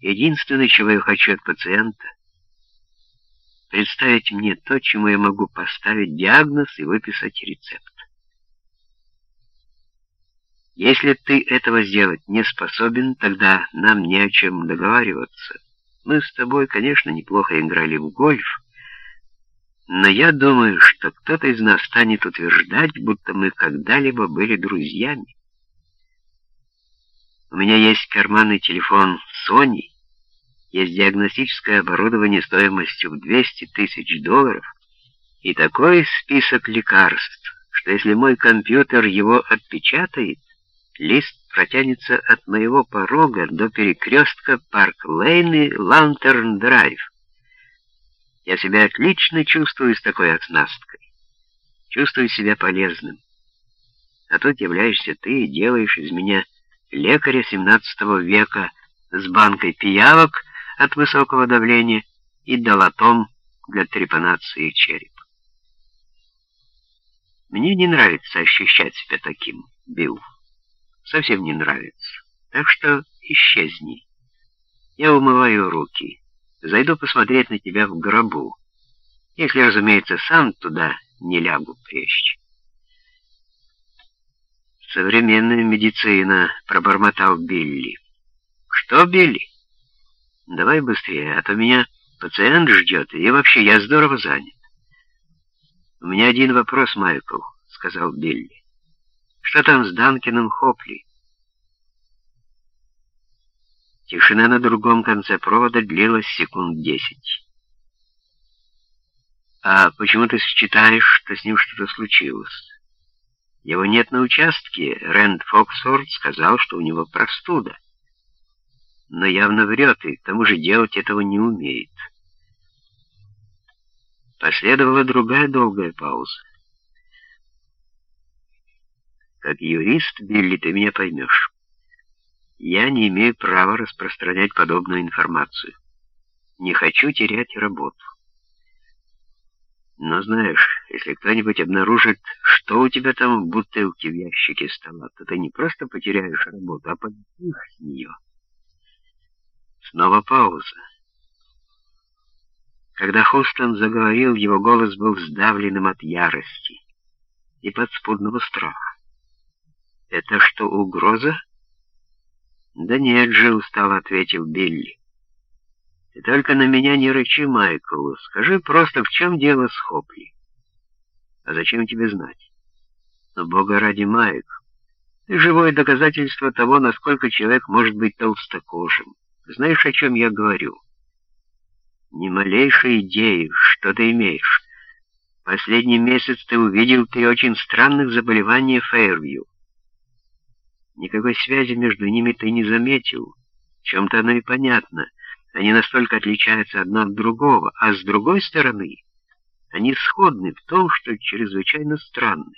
Единственное, чего я хочу от пациента, представить мне то, чему я могу поставить диагноз и выписать рецепт. Если ты этого сделать не способен, тогда нам не о чем договариваться. Мы с тобой, конечно, неплохо играли в гольф, но я думаю, что кто-то из нас станет утверждать, будто мы когда-либо были друзьями. У меня есть карманный телефон Sony, есть диагностическое оборудование стоимостью в 200 тысяч долларов и такой список лекарств, что если мой компьютер его отпечатает, лист протянется от моего порога до перекрестка Парк-Лейн и Лантерн-Драйв. Я себя отлично чувствую с такой оснасткой. Чувствую себя полезным. А тут являешься ты и делаешь из меня лекаря XVII века с банкой пиявок от высокого давления и долотом для трепанации черепа. Мне не нравится ощущать себя таким, Билл. Совсем не нравится. Так что исчезни. Я умываю руки. Зайду посмотреть на тебя в гробу. Если, разумеется, сам туда не лягу прежде. «Современная медицина», — пробормотал Билли. «Что, Билли? Давай быстрее, а то меня пациент ждет, и вообще я здорово занят». «У меня один вопрос, Майкл», — сказал Билли. «Что там с Данкином Хопли?» Тишина на другом конце провода длилась секунд десять. «А почему ты считаешь, что с ним что-то случилось?» Его нет на участке. Рэнд Фоксфорд сказал, что у него простуда. Но явно врет и к тому же делать этого не умеет. Последовала другая долгая пауза. Как юрист, Билли, ты меня поймешь. Я не имею права распространять подобную информацию. Не хочу терять работу. Но знаешь, если кто-нибудь обнаружит, что у тебя там в бутылке в ящике стола, то ты не просто потеряешь работу, а победишь с нее. Снова пауза. Когда Хустон заговорил, его голос был сдавленным от ярости и подспудного страха. «Это что, угроза?» «Да нет же», — устало ответил Билли. Ты только на меня не рычи, Майкл. Скажи просто, в чем дело с Хопли? А зачем тебе знать? Но, бога ради, Майк, ты живое доказательство того, насколько человек может быть толстокожим. Знаешь, о чем я говорю? Ни малейшей идеи, что ты имеешь. Последний месяц ты увидел три очень странных заболевания Фейервью. Никакой связи между ними ты не заметил. В чем-то оно и понятно — они настолько отличаются одно от другого, а с другой стороны, они сходны в том, что чрезвычайно странны.